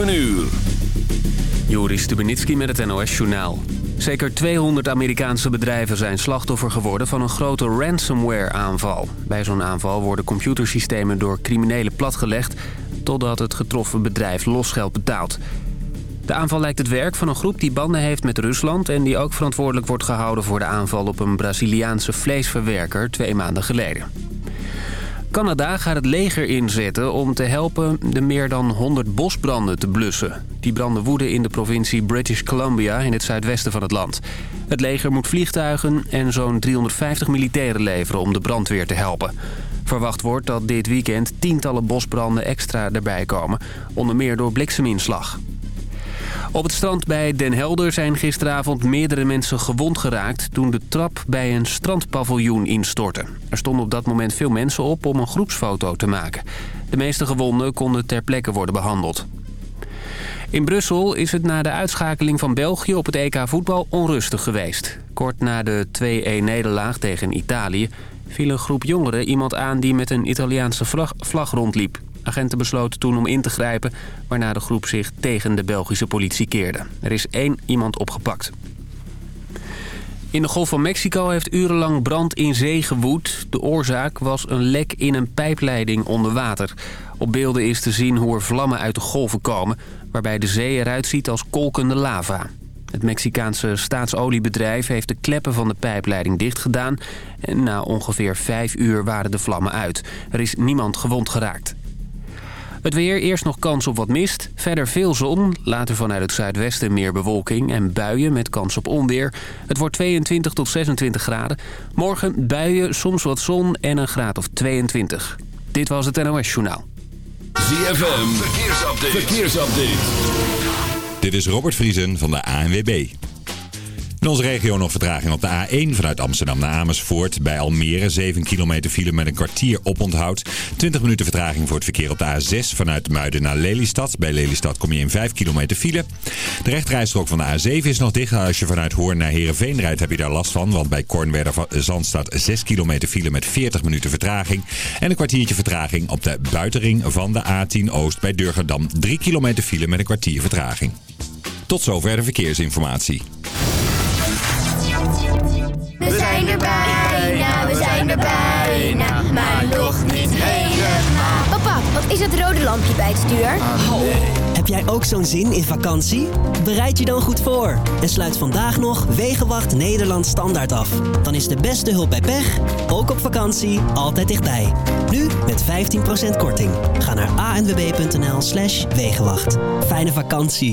7 uur. Joris Stubenitski met het NOS-journaal. Zeker 200 Amerikaanse bedrijven zijn slachtoffer geworden van een grote ransomware-aanval. Bij zo'n aanval worden computersystemen door criminelen platgelegd... totdat het getroffen bedrijf losgeld betaalt. De aanval lijkt het werk van een groep die banden heeft met Rusland... en die ook verantwoordelijk wordt gehouden voor de aanval op een Braziliaanse vleesverwerker twee maanden geleden. Canada gaat het leger inzetten om te helpen de meer dan 100 bosbranden te blussen. Die branden woeden in de provincie British Columbia in het zuidwesten van het land. Het leger moet vliegtuigen en zo'n 350 militairen leveren om de brandweer te helpen. Verwacht wordt dat dit weekend tientallen bosbranden extra erbij komen, onder meer door blikseminslag. Op het strand bij Den Helder zijn gisteravond meerdere mensen gewond geraakt... toen de trap bij een strandpaviljoen instortte. Er stonden op dat moment veel mensen op om een groepsfoto te maken. De meeste gewonden konden ter plekke worden behandeld. In Brussel is het na de uitschakeling van België op het EK voetbal onrustig geweest. Kort na de 2-1-nederlaag tegen Italië viel een groep jongeren iemand aan die met een Italiaanse vlag, vlag rondliep. Agenten besloten toen om in te grijpen, waarna de groep zich tegen de Belgische politie keerde. Er is één iemand opgepakt. In de Golf van Mexico heeft urenlang brand in zee gewoed. De oorzaak was een lek in een pijpleiding onder water. Op beelden is te zien hoe er vlammen uit de golven komen... waarbij de zee eruit ziet als kolkende lava. Het Mexicaanse staatsoliebedrijf heeft de kleppen van de pijpleiding dichtgedaan... en na ongeveer vijf uur waren de vlammen uit. Er is niemand gewond geraakt. Het weer, eerst nog kans op wat mist. Verder veel zon, later vanuit het zuidwesten meer bewolking en buien met kans op onweer. Het wordt 22 tot 26 graden. Morgen buien, soms wat zon en een graad of 22. Dit was het NOS Journaal. ZFM, verkeersupdate. verkeersupdate. Dit is Robert Vriesen van de ANWB. In onze regio nog vertraging op de A1 vanuit Amsterdam naar Amersfoort. Bij Almere 7 kilometer file met een kwartier oponthoud. 20 minuten vertraging voor het verkeer op de A6 vanuit Muiden naar Lelystad. Bij Lelystad kom je in 5 kilometer file. De rechterrijstrook van de A7 is nog dicht. Als je vanuit Hoorn naar Heerenveen rijdt heb je daar last van. Want bij Kornwerder Zand staat 6 kilometer file met 40 minuten vertraging. En een kwartiertje vertraging op de buitenring van de A10 Oost bij Durgerdam. 3 kilometer file met een kwartier vertraging. Tot zover de verkeersinformatie. We zijn er bijna, we zijn er bijna, maar nog niet helemaal. Papa, wat is het rode lampje bij het stuur? Heb jij ook zo'n zin in vakantie? Bereid je dan goed voor en sluit vandaag nog Wegenwacht Nederland Standaard af. Dan is de beste hulp bij pech, ook op vakantie, altijd dichtbij. Nu met 15% korting. Ga naar anwb.nl slash Wegenwacht. Fijne vakantie.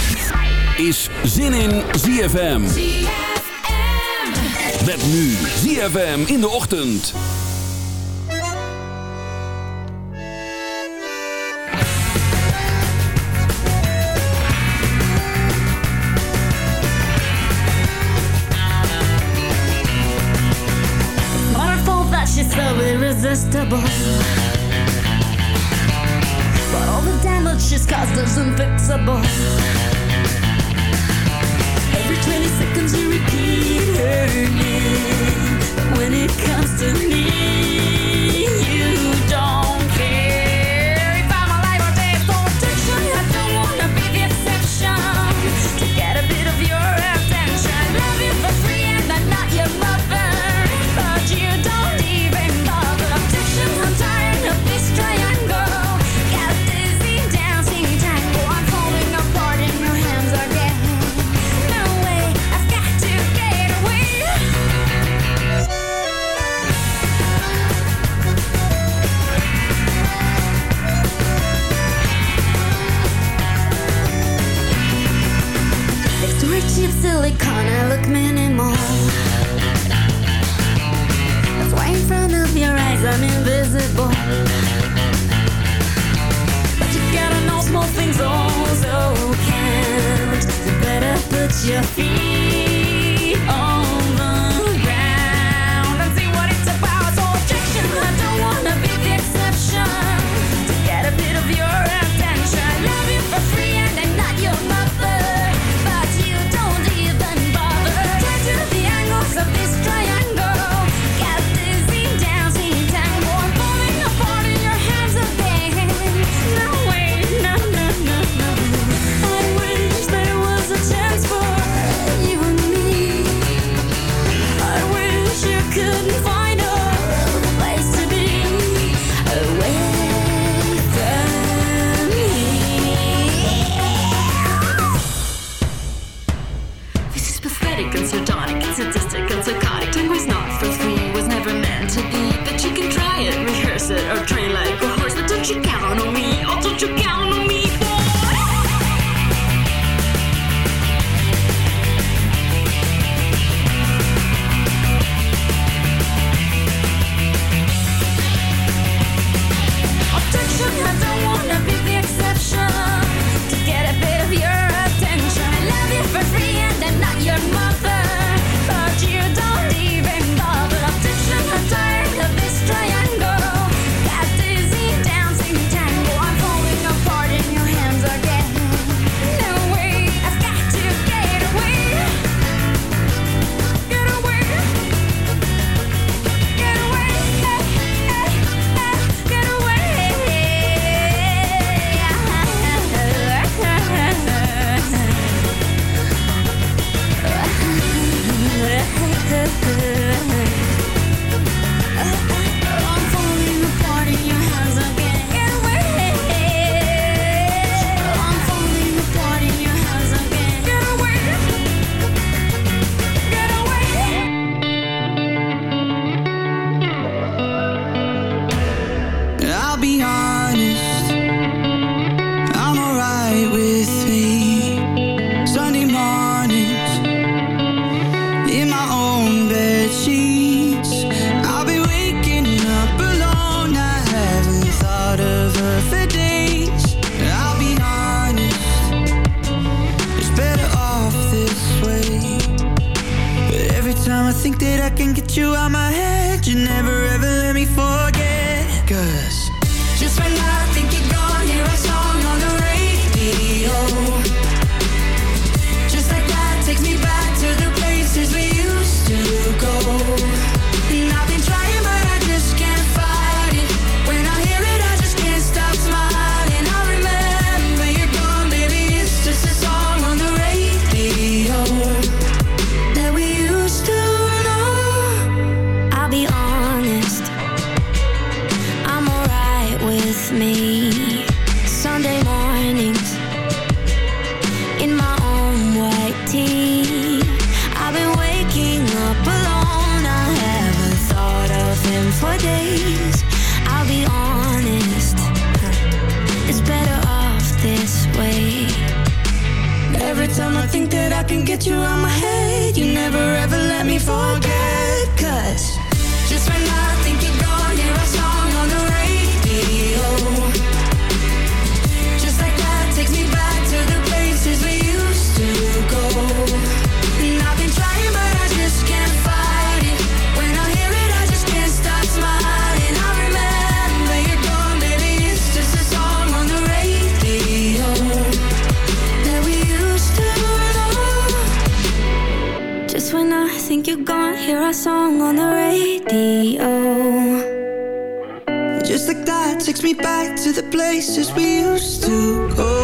Is Zin in ZFM. Met nu ZFM in de ochtend. Wonderful that she's so irresistible. But all the damage she's caused is unfixable. Comes to me, cause I'm invisible. But you gotta know small things also count You better put your feet my song on the radio. Just like that takes me back to the places we used to go.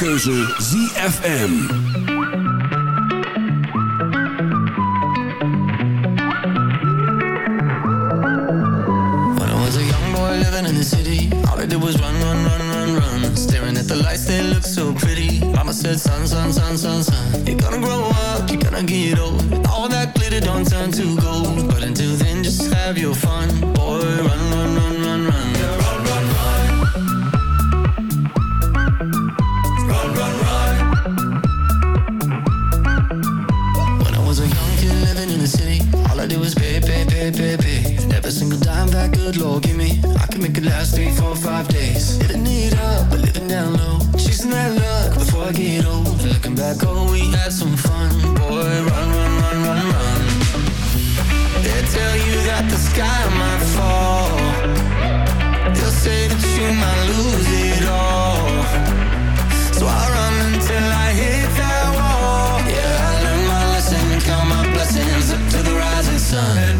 keuze ZFM. the sky might fall. They'll say that you might lose it all. So i run until I hit that wall. Yeah, I learned my lesson, count my blessings Up to the rising sun.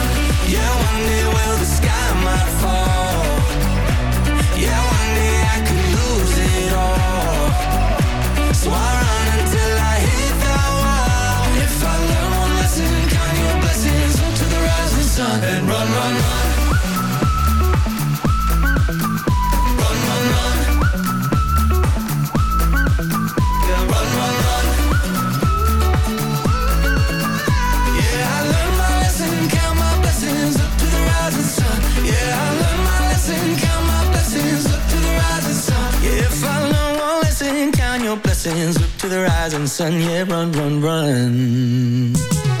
found it slip to the rising sun. Yeah, run, run, run.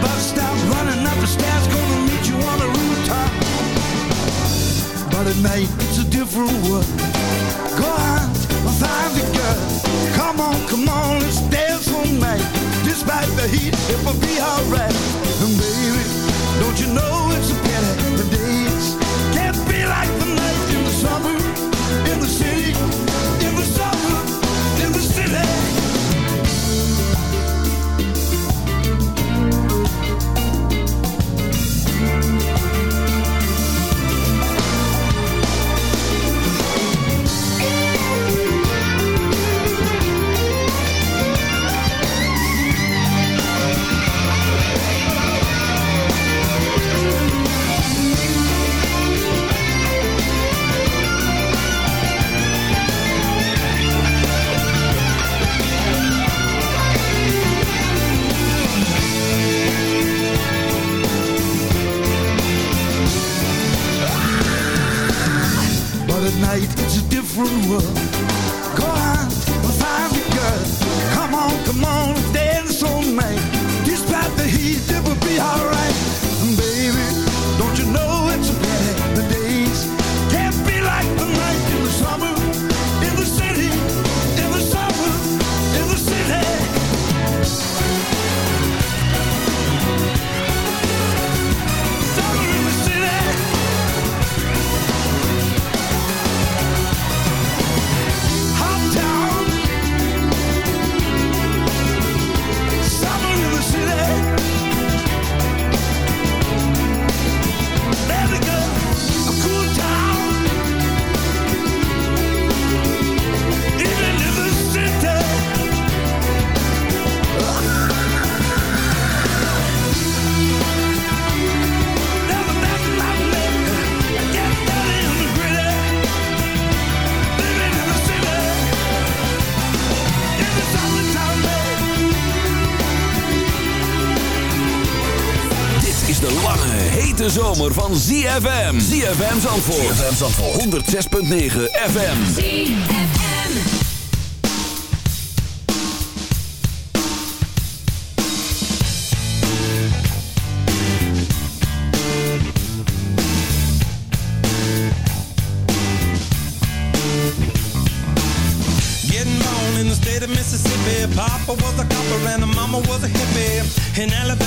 bus stops, running up the stairs, gonna meet you on the rooftop. But at night, it's a different world. Go on, find the girl. Come on, come on, let's dance all night. Despite the heat, it will be alright. And baby, don't you know it's a find. Come on, come on, dance all night. Despite the heat, it will be alright. zomer van ZFM. ZFM Zandvoort. ZFM Zandvoort. 106.9 FM. ZFM. Getting born in the state of Mississippi. Papa was a copper and mama was a hippie. In Alabama.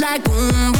like boom.